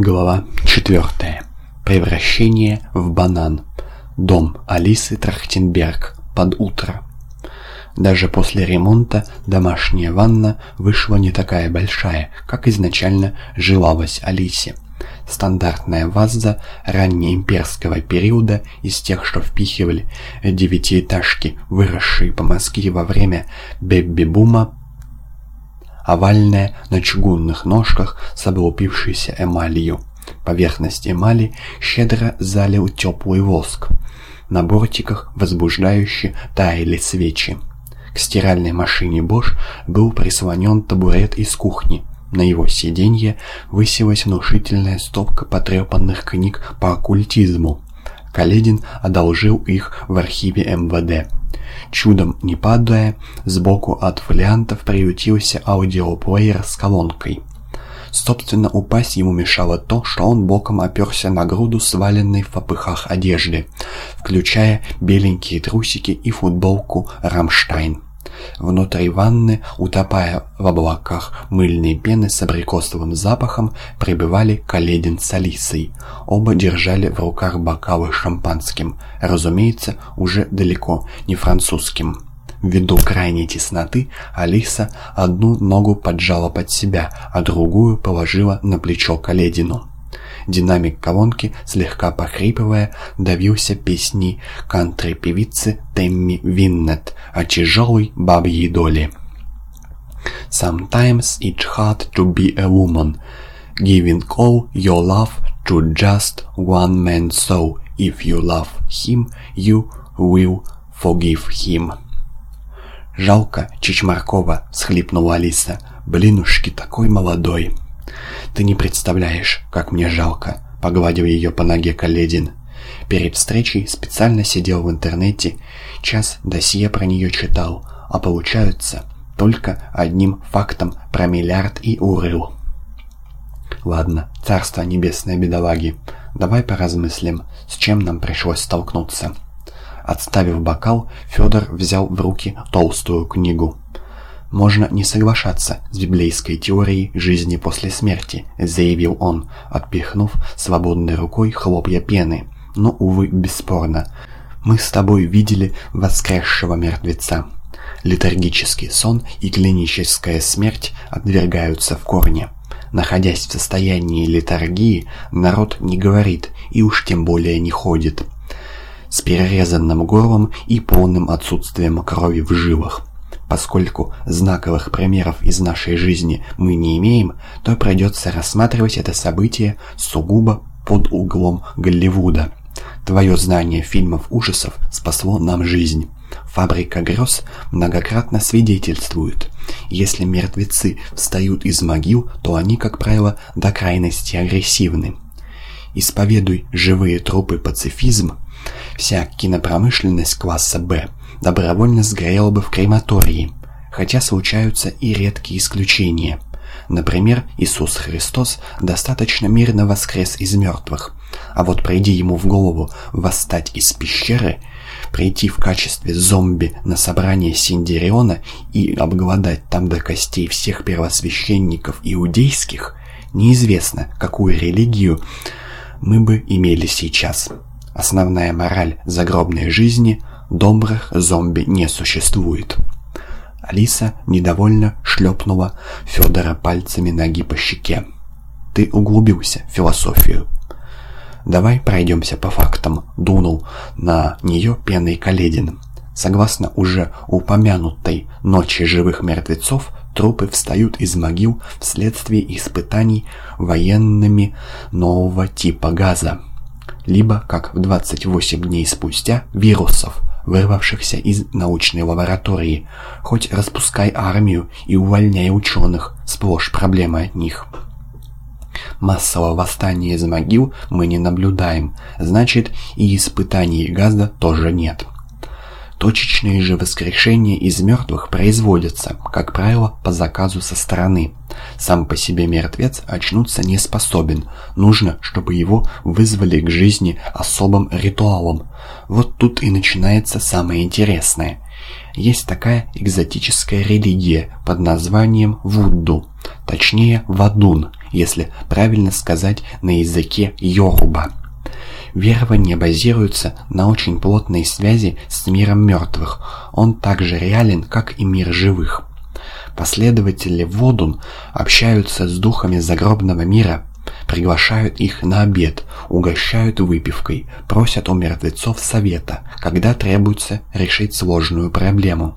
Глава 4. Превращение в банан. Дом Алисы Трахтенберг. Под утро. Даже после ремонта домашняя ванна вышла не такая большая, как изначально желалось Алисе. Стандартная ваза раннеимперского периода из тех, что впихивали девятиэтажки, выросшие по Москве во время бэби-бума овальная, на чугунных ножках с облупившейся эмалью. Поверхность эмали щедро залил теплый воск. На бортиках возбуждающе таяли свечи. К стиральной машине Bosch был прислонен табурет из кухни. На его сиденье высилась внушительная стопка потрепанных книг по оккультизму. Каледин одолжил их в архиве МВД. Чудом не падая, сбоку от фолиантов приютился аудиоплеер с колонкой. Собственно, упасть ему мешало то, что он боком оперся на груду сваленной в попыхах одежды, включая беленькие трусики и футболку «Рамштайн». Внутри ванны, утопая в облаках мыльной пены с абрикосовым запахом, пребывали Каледин с Алисой. Оба держали в руках бокалы шампанским, разумеется, уже далеко не французским. Ввиду крайней тесноты, Алиса одну ногу поджала под себя, а другую положила на плечо Каледину. Динамик колонки, слегка похрипывая, давился песней кантри-певицы Темми Виннет о тяжелой бабьей доле. Sometimes it's hard to be a woman, giving all your love to just one man so if you love him, you will forgive him. «Жалко Чичмаркова», — схлипнула Алиса. «Блинушки такой молодой». «Ты не представляешь, как мне жалко», — погладил ее по ноге Каледин. Перед встречей специально сидел в интернете, час досье про нее читал, а получается только одним фактом про миллиард и урыл. Ладно, царство небесное бедолаги, давай поразмыслим, с чем нам пришлось столкнуться. Отставив бокал, Федор взял в руки толстую книгу. «Можно не соглашаться с библейской теорией жизни после смерти», заявил он, отпихнув свободной рукой хлопья пены. «Но, увы, бесспорно. Мы с тобой видели воскресшего мертвеца. Летаргический сон и клиническая смерть отвергаются в корне. Находясь в состоянии летаргии, народ не говорит и уж тем более не ходит» с перерезанным горлом и полным отсутствием крови в жилах. Поскольку знаковых примеров из нашей жизни мы не имеем, то придется рассматривать это событие сугубо под углом Голливуда. Твое знание фильмов ужасов спасло нам жизнь. Фабрика грез многократно свидетельствует. Если мертвецы встают из могил, то они, как правило, до крайности агрессивны. Исповедуй живые трупы пацифизм, вся кинопромышленность класса «Б» добровольно сгорела бы в крематории, хотя случаются и редкие исключения. Например, Иисус Христос достаточно мирно воскрес из мертвых, а вот пройди ему в голову восстать из пещеры, прийти в качестве зомби на собрание Синдериона и обглодать там до костей всех первосвященников иудейских, неизвестно, какую религию мы бы имели сейчас. Основная мораль загробной жизни – Добрых зомби не существует. Алиса недовольно шлепнула Федора пальцами ноги по щеке. «Ты углубился в философию». «Давай пройдемся по фактам», — дунул на нее пеной Каледин. Согласно уже упомянутой «Ночи живых мертвецов», трупы встают из могил вследствие испытаний военными нового типа газа. Либо, как в 28 дней спустя, вирусов, вырвавшихся из научной лаборатории. Хоть распускай армию и увольняй ученых, сплошь проблема от них. Массового восстания из могил мы не наблюдаем, значит и испытаний газа тоже нет. Точечные же воскрешения из мертвых производятся, как правило, по заказу со стороны. Сам по себе мертвец очнуться не способен, нужно, чтобы его вызвали к жизни особым ритуалом. Вот тут и начинается самое интересное. Есть такая экзотическая религия под названием Вудду, точнее Вадун, если правильно сказать на языке йоруба. Верование базируется на очень плотной связи с миром мертвых. Он так же реален, как и мир живых. Последователи Водун общаются с духами загробного мира, приглашают их на обед, угощают выпивкой, просят у мертвецов совета, когда требуется решить сложную проблему.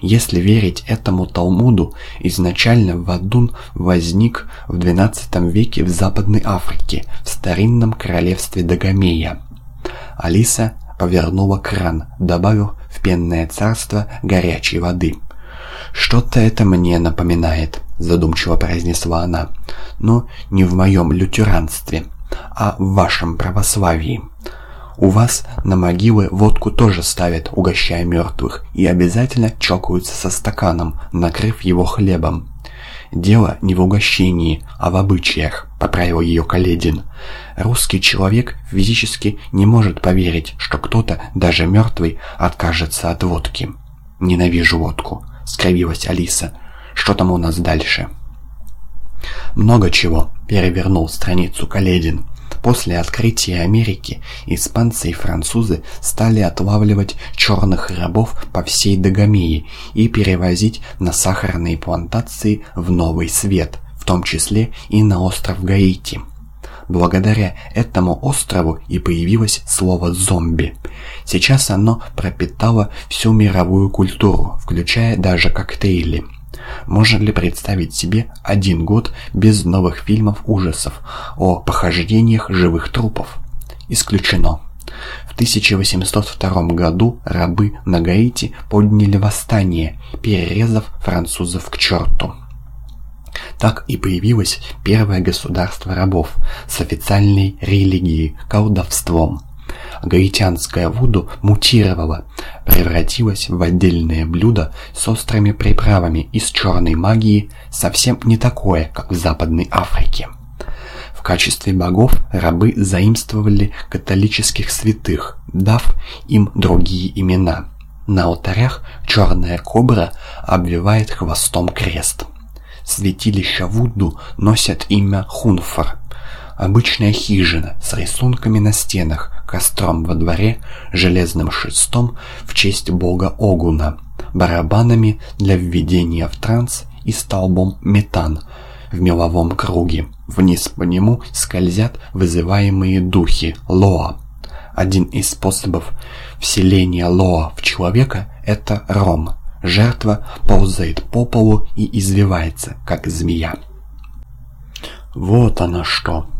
Если верить этому Талмуду, изначально Вадун возник в XII веке в Западной Африке, в старинном королевстве Дагомея. Алиса повернула кран, добавив в пенное царство горячей воды. «Что-то это мне напоминает», — задумчиво произнесла она, — «но не в моем лютеранстве, а в вашем православии». У вас на могилы водку тоже ставят, угощая мертвых, и обязательно чокаются со стаканом, накрыв его хлебом. «Дело не в угощении, а в обычаях», — поправил ее Каледин. «Русский человек физически не может поверить, что кто-то, даже мертвый, откажется от водки». «Ненавижу водку», — скривилась Алиса. «Что там у нас дальше?» «Много чего», — перевернул страницу Каледин. После открытия Америки испанцы и французы стали отлавливать черных рабов по всей Дагомеи и перевозить на сахарные плантации в Новый Свет, в том числе и на остров Гаити. Благодаря этому острову и появилось слово «зомби». Сейчас оно пропитало всю мировую культуру, включая даже коктейли. Можно ли представить себе один год без новых фильмов ужасов о похождениях живых трупов? Исключено. В 1802 году рабы на Гаити подняли восстание, перерезав французов к черту. Так и появилось первое государство рабов с официальной религией – колдовством – гаитянская вуду мутировала, превратилась в отдельное блюдо с острыми приправами из черной магии, совсем не такое, как в Западной Африке. В качестве богов рабы заимствовали католических святых, дав им другие имена. На алтарях черная кобра обвивает хвостом крест. Святилища Вуду носят имя Хунфар, Обычная хижина с рисунками на стенах, костром во дворе, железным шестом в честь бога Огуна, барабанами для введения в транс и столбом метан в меловом круге. Вниз по нему скользят вызываемые духи Лоа. Один из способов вселения Лоа в человека – это ром. Жертва ползает по полу и извивается, как змея. «Вот оно что!»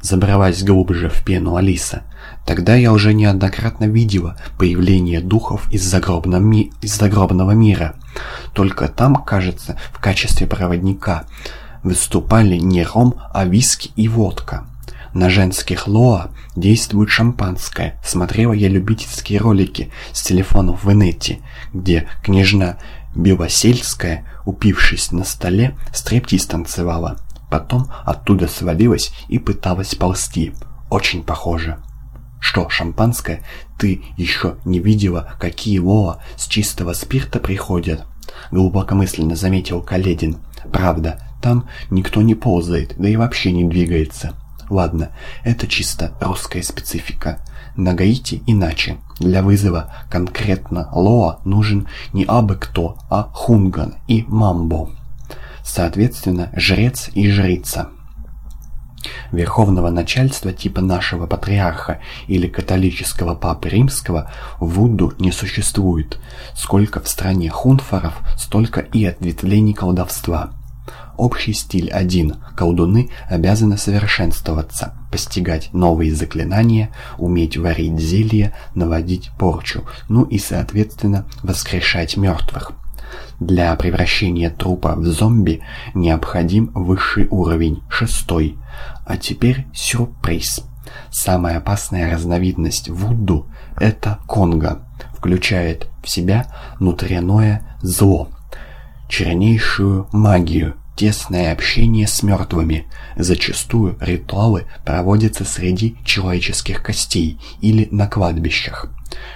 Забралась глубже в пену Алиса. Тогда я уже неоднократно видела появление духов из, загробного, ми... из загробного мира. Только там, кажется, в качестве проводника выступали не ром, а виски и водка. На женских лоа действует шампанское. Смотрела я любительские ролики с телефонов в инете, где княжна Белосельская, упившись на столе, стриптиз танцевала. Потом оттуда свалилась и пыталась ползти. Очень похоже. Что, шампанское? Ты еще не видела, какие лоа с чистого спирта приходят? Глубокомысленно заметил Каледин. Правда, там никто не ползает, да и вообще не двигается. Ладно, это чисто русская специфика. На Гаити иначе. Для вызова конкретно Лоа нужен не абы кто, а Хунган и Мамбо соответственно, жрец и жрица. Верховного начальства типа нашего патриарха или католического папы римского в Вуду не существует. Сколько в стране хунфоров, столько и ответвлений колдовства. Общий стиль один. Колдуны обязаны совершенствоваться, постигать новые заклинания, уметь варить зелья, наводить порчу, ну и, соответственно, воскрешать мертвых. Для превращения трупа в зомби необходим высший уровень, шестой. А теперь сюрприз. Самая опасная разновидность Вуду – это Конго. Включает в себя внутреннее зло, чернейшую магию, тесное общение с мертвыми. Зачастую ритуалы проводятся среди человеческих костей или на кладбищах.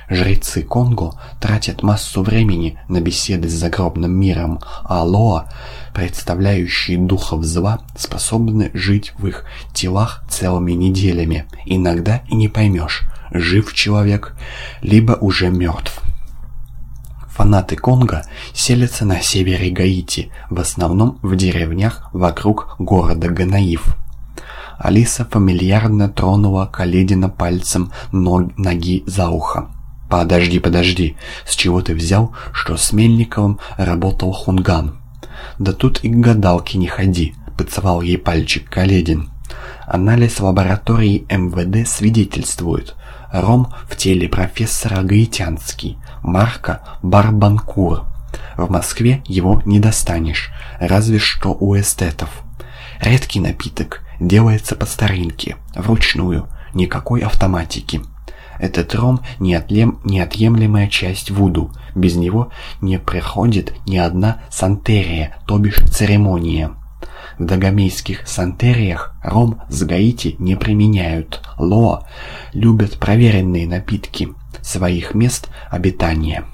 Жрецы Конго тратят массу времени на беседы с загробным миром, а Лоа, представляющие духов зла, способны жить в их телах целыми неделями. Иногда и не поймешь, жив человек, либо уже мертв. Фанаты Конго селятся на севере Гаити, в основном в деревнях вокруг города Ганаив. Алиса фамильярно тронула Каледина пальцем ног, ноги за ухо. «Подожди, подожди, с чего ты взял, что с Мельниковым работал Хунган?» «Да тут и к гадалке не ходи», — поцеловал ей пальчик Каледин. Анализ лаборатории МВД свидетельствует. Ром в теле профессора Гаитянский, марка Барбанкур. В Москве его не достанешь, разве что у эстетов. Редкий напиток, делается по старинке, вручную, никакой автоматики. Этот ром неотлем, неотъемлемая часть Вуду. Без него не проходит ни одна сантерия, то бишь церемония. В дагомейских сантериях ром с Гаити не применяют. Лоа любят проверенные напитки своих мест обитания.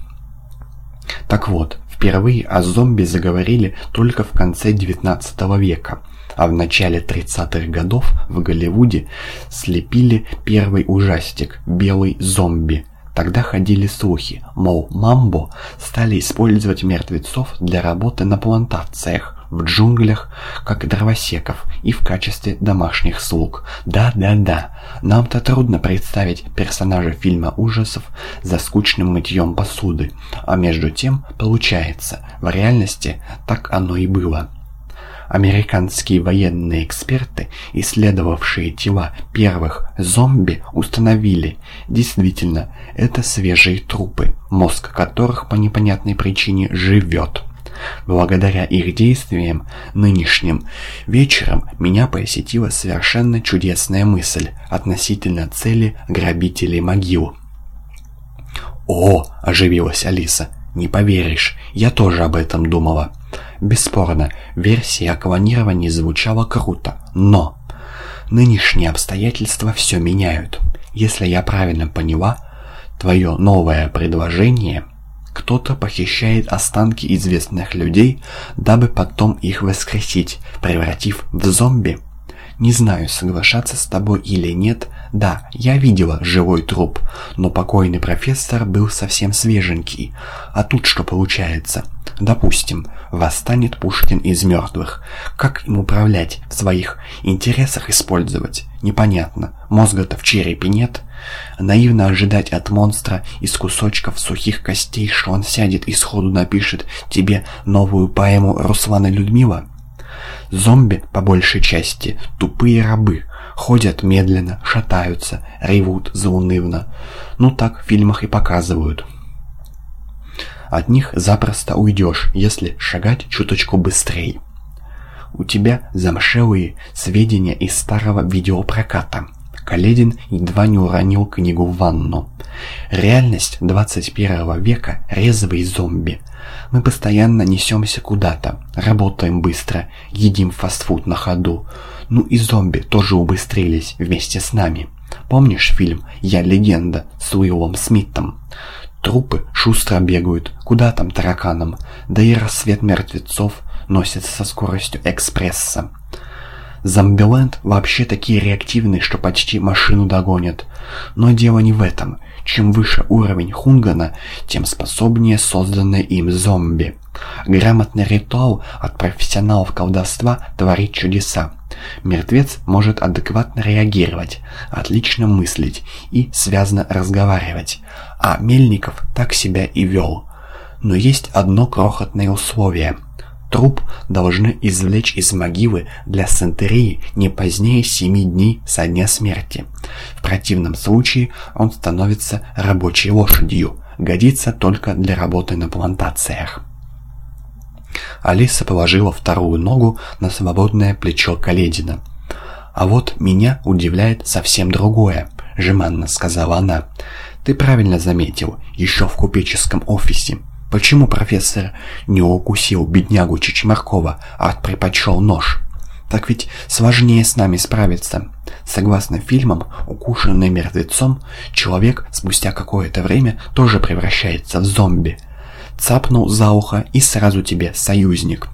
Так вот, впервые о зомби заговорили только в конце 19 века – а в начале 30-х годов в Голливуде слепили первый ужастик «Белый зомби». Тогда ходили слухи, мол, Мамбо стали использовать мертвецов для работы на плантациях, в джунглях, как дровосеков, и в качестве домашних слуг. Да-да-да, нам-то трудно представить персонажа фильма ужасов за скучным мытьем посуды, а между тем, получается, в реальности так оно и было. Американские военные эксперты, исследовавшие тела первых зомби, установили, действительно, это свежие трупы, мозг которых по непонятной причине живет. Благодаря их действиям нынешним вечером меня посетила совершенно чудесная мысль относительно цели грабителей могил. «О!» – оживилась Алиса. «Не поверишь, я тоже об этом думала». Бесспорно, версия о клонировании звучала круто, но... Нынешние обстоятельства все меняют. Если я правильно поняла, твое новое предложение... Кто-то похищает останки известных людей, дабы потом их воскресить, превратив в зомби. Не знаю, соглашаться с тобой или нет. Да, я видела живой труп, но покойный профессор был совсем свеженький. А тут что получается? Допустим, восстанет Пушкин из мертвых. Как им управлять, в своих интересах использовать? Непонятно. Мозга-то в черепе нет. Наивно ожидать от монстра из кусочков сухих костей, что он сядет и сходу напишет тебе новую поэму Руслана Людмила? Зомби, по большей части, тупые рабы. Ходят медленно, шатаются, ревут заунывно. Ну так в фильмах и показывают. От них запросто уйдешь, если шагать чуточку быстрее. У тебя замшелые сведения из старого видеопроката. Каледин едва не уронил книгу в ванну. Реальность 21 века – резвый зомби. Мы постоянно несемся куда-то, работаем быстро, едим фастфуд на ходу. Ну и зомби тоже убыстрились вместе с нами. Помнишь фильм «Я легенда» с Уиллом Смитом? Трупы шустро бегают, куда там тараканам, да и рассвет мертвецов носится со скоростью экспресса. Зомбиленд вообще такие реактивные, что почти машину догонят. Но дело не в этом. Чем выше уровень Хунгана, тем способнее созданные им зомби. Грамотный ритуал от профессионалов колдовства творит чудеса. Мертвец может адекватно реагировать, отлично мыслить и связно разговаривать, а Мельников так себя и вел. Но есть одно крохотное условие. Труп должны извлечь из могилы для сантерии не позднее семи дней со дня смерти. В противном случае он становится рабочей лошадью, годится только для работы на плантациях. Алиса положила вторую ногу на свободное плечо Каледина. «А вот меня удивляет совсем другое», — жеманно сказала она. «Ты правильно заметил, еще в купеческом офисе. Почему профессор не укусил беднягу Чичмаркова, а предпочел нож? Так ведь сложнее с нами справиться. Согласно фильмам, укушенный мертвецом, человек спустя какое-то время тоже превращается в зомби. Цапнул за ухо и сразу тебе союзник.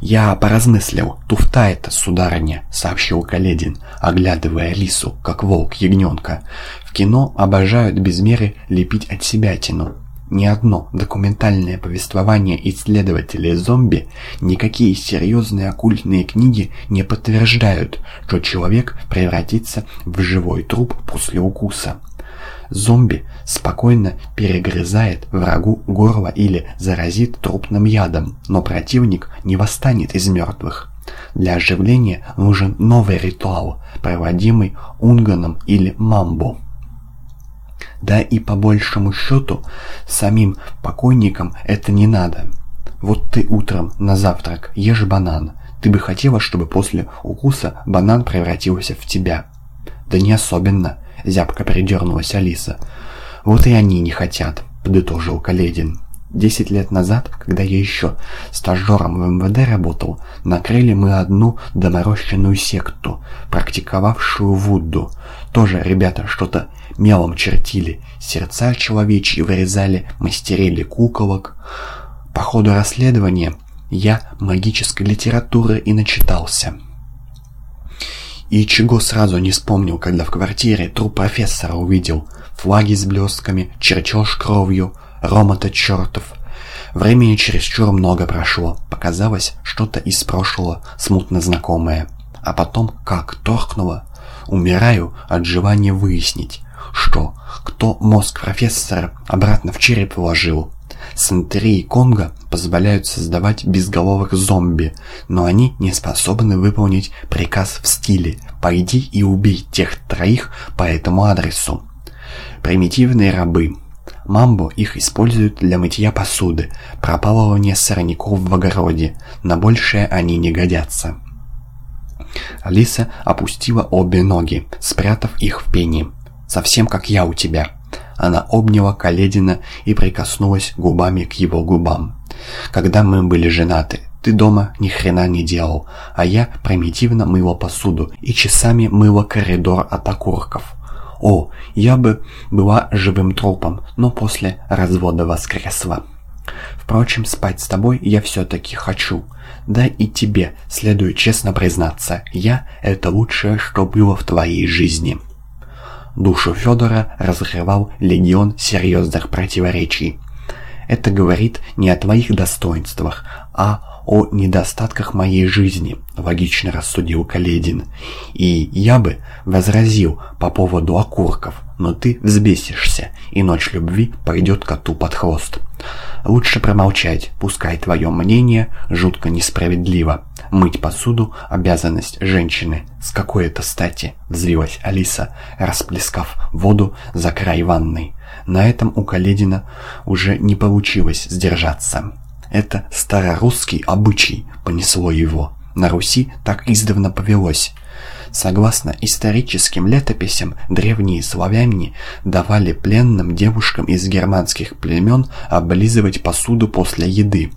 «Я поразмыслил, туфта это, сударыня», — сообщил Каледин, оглядывая лису, как волк ягненка. «В кино обожают без меры лепить от себя тяну. Ни одно документальное повествование исследователей зомби, никакие серьезные оккультные книги не подтверждают, что человек превратится в живой труп после укуса. Зомби спокойно перегрызает врагу горло или заразит трупным ядом, но противник не восстанет из мертвых. Для оживления нужен новый ритуал, проводимый унганом или мамбо. Да и по большему счету, самим покойникам это не надо. Вот ты утром на завтрак ешь банан. Ты бы хотела, чтобы после укуса банан превратился в тебя. Да не особенно, зябко придернулась Алиса. Вот и они не хотят, подытожил Каледин. Десять лет назад, когда я еще стажером в МВД работал, накрыли мы одну доморощенную секту, практиковавшую Вудду. Тоже ребята что-то мелом чертили, сердца человечьи вырезали, мастерили куколок. По ходу расследования я магической литературы и начитался. И чего сразу не вспомнил, когда в квартире труп профессора увидел. Флаги с блестками, чертеж кровью, ромота чертов. Времени чересчур много прошло. Показалось что-то из прошлого, смутно знакомое. А потом как торкнуло. Умираю от желания выяснить, что, кто мозг профессора обратно в череп вложил. Сантери и Конго позволяют создавать безголовых зомби, но они не способны выполнить приказ в стиле «пойди и убей тех троих по этому адресу». Примитивные рабы. Мамбо их используют для мытья посуды, пропалывания сорняков в огороде, на большее они не годятся. Алиса опустила обе ноги, спрятав их в пене совсем как я у тебя». Она обняла Каледина и прикоснулась губами к его губам. «Когда мы были женаты, ты дома ни хрена не делал, а я примитивно мыла посуду и часами мыла коридор от окурков. О, я бы была живым трупом, но после развода воскресла. Впрочем, спать с тобой я все-таки хочу. Да и тебе следует честно признаться, я — это лучшее, что было в твоей жизни». Душу Федора разрывал легион серьезных противоречий. Это говорит не о твоих достоинствах, а о недостатках моей жизни, логично рассудил Каледин. И я бы возразил по поводу окурков, но ты взбесишься, и ночь любви пойдет коту под хвост. Лучше промолчать, пускай твое мнение жутко несправедливо. Мыть посуду – обязанность женщины. С какой это стати? Взвилась Алиса, расплескав воду за край ванной. На этом у Каледина уже не получилось сдержаться. Это старорусский обычай понесло его. На Руси так издавна повелось. Согласно историческим летописям, древние славяне давали пленным девушкам из германских племен облизывать посуду после еды,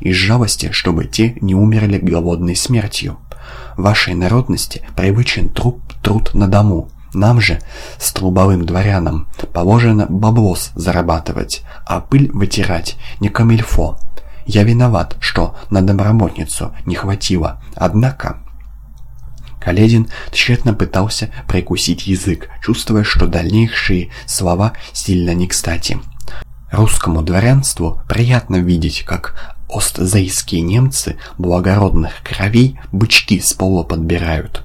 из жалости, чтобы те не умерли голодной смертью. Вашей народности привычен труд, труд на дому. Нам же, столбовым дворянам, положено баблос зарабатывать, а пыль вытирать не камильфо. Я виноват, что на домработницу не хватило, однако... Каледин тщетно пытался прикусить язык, чувствуя, что дальнейшие слова сильно не кстати. Русскому дворянству приятно видеть, как остзейские немцы благородных кровей бычки с пола подбирают.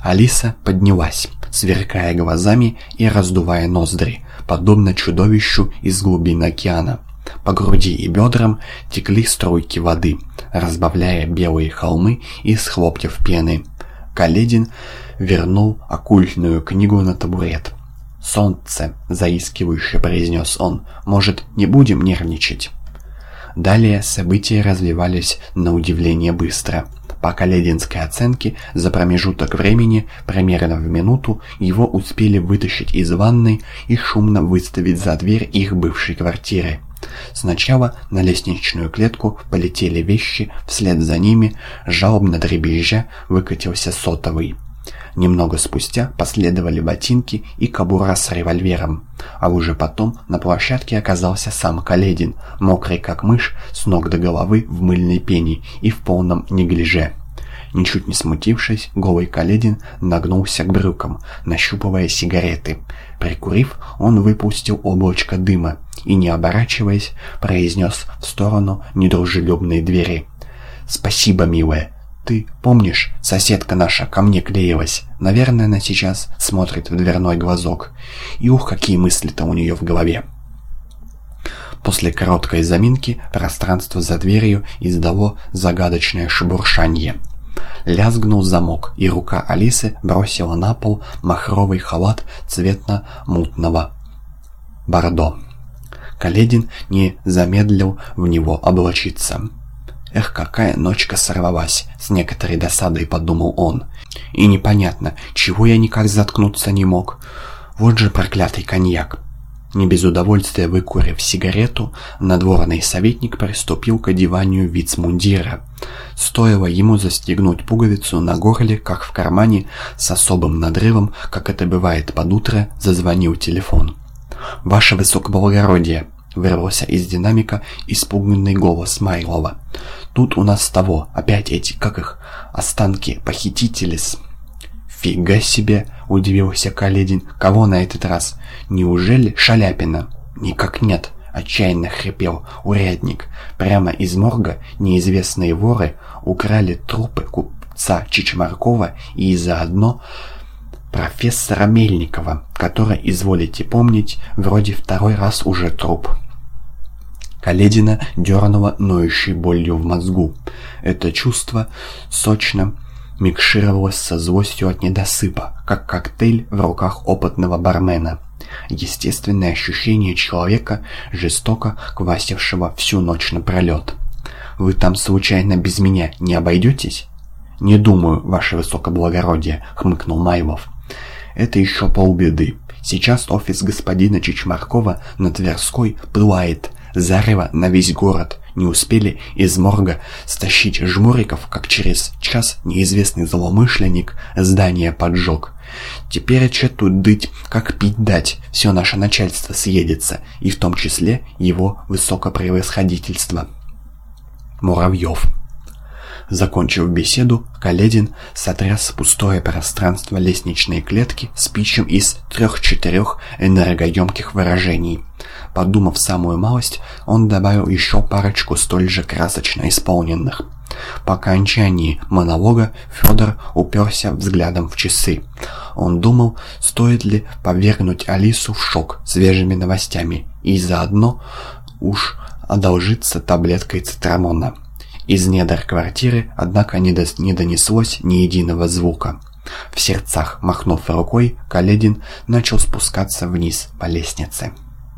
Алиса поднялась, сверкая глазами и раздувая ноздри, подобно чудовищу из глубин океана. По груди и бедрам текли струйки воды, разбавляя белые холмы из хлопьев пены. Каледин вернул оккультную книгу на табурет. «Солнце», — заискивающе произнес он, — «может, не будем нервничать?» Далее события развивались на удивление быстро. По калединской оценке, за промежуток времени, примерно в минуту, его успели вытащить из ванной и шумно выставить за дверь их бывшей квартиры. Сначала на лестничную клетку полетели вещи, вслед за ними, жалобно дребезжа, выкатился сотовый. Немного спустя последовали ботинки и кобура с револьвером. А уже потом на площадке оказался сам Каледин, мокрый как мышь, с ног до головы в мыльной пене и в полном неглиже. Ничуть не смутившись, голый Каледин нагнулся к брюкам, нащупывая сигареты. Прикурив, он выпустил облачко дыма и, не оборачиваясь, произнес в сторону недружелюбной двери. «Спасибо, милая, ты помнишь, соседка наша ко мне клеилась? Наверное, она сейчас смотрит в дверной глазок. И ух, какие мысли-то у нее в голове. После короткой заминки пространство за дверью издало загадочное шебуршанье. Лязгнул замок, и рука Алисы бросила на пол махровый халат цветно-мутного бордо. Каледин не замедлил в него облачиться. Эх, какая ночка сорвалась, с некоторой досадой подумал он. И непонятно, чего я никак заткнуться не мог. Вот же проклятый коньяк. Не без удовольствия выкурив сигарету, надворный советник приступил к одеванию вицмундира. Стоило ему застегнуть пуговицу на горле, как в кармане, с особым надрывом, как это бывает под утро, зазвонил телефон. «Ваше высокоблагородие!» — вырвался из динамика испуганный голос Майлова. Тут у нас того, опять эти, как их, останки, похитители с... «Фига себе!» — удивился Каледин. «Кого на этот раз? Неужели Шаляпина?» «Никак нет!» — отчаянно хрипел урядник. Прямо из морга неизвестные воры украли трупы купца Чичмаркова и заодно профессора Мельникова, который, изволите помнить, вроде второй раз уже труп. Каледина дернула ноющей болью в мозгу. Это чувство сочно микшировалось со злостью от недосыпа, как коктейль в руках опытного бармена. Естественное ощущение человека, жестоко квасившего всю ночь напролет. «Вы там случайно без меня не обойдетесь?» «Не думаю, ваше высокоблагородие», — хмыкнул Майлов. «Это еще полбеды. Сейчас офис господина Чичмаркова на Тверской пылает зарево на весь город. Не успели из морга стащить жмуриков, как через час неизвестный злоумышленник здание поджег. Теперь че тут дыть, как пить дать, все наше начальство съедется, и в том числе его высокопревосходительство. Муравьев. Закончив беседу, Каледин сотряс пустое пространство лестничной клетки спичем из трех-четырех энергоемких выражений. Подумав самую малость, он добавил еще парочку столь же красочно исполненных. По окончании монолога Федор уперся взглядом в часы. Он думал, стоит ли повергнуть Алису в шок свежими новостями и заодно уж одолжиться таблеткой цитрамона. Из недр квартиры, однако, не, до... не донеслось ни единого звука. В сердцах, махнув рукой, Каледин начал спускаться вниз по лестнице.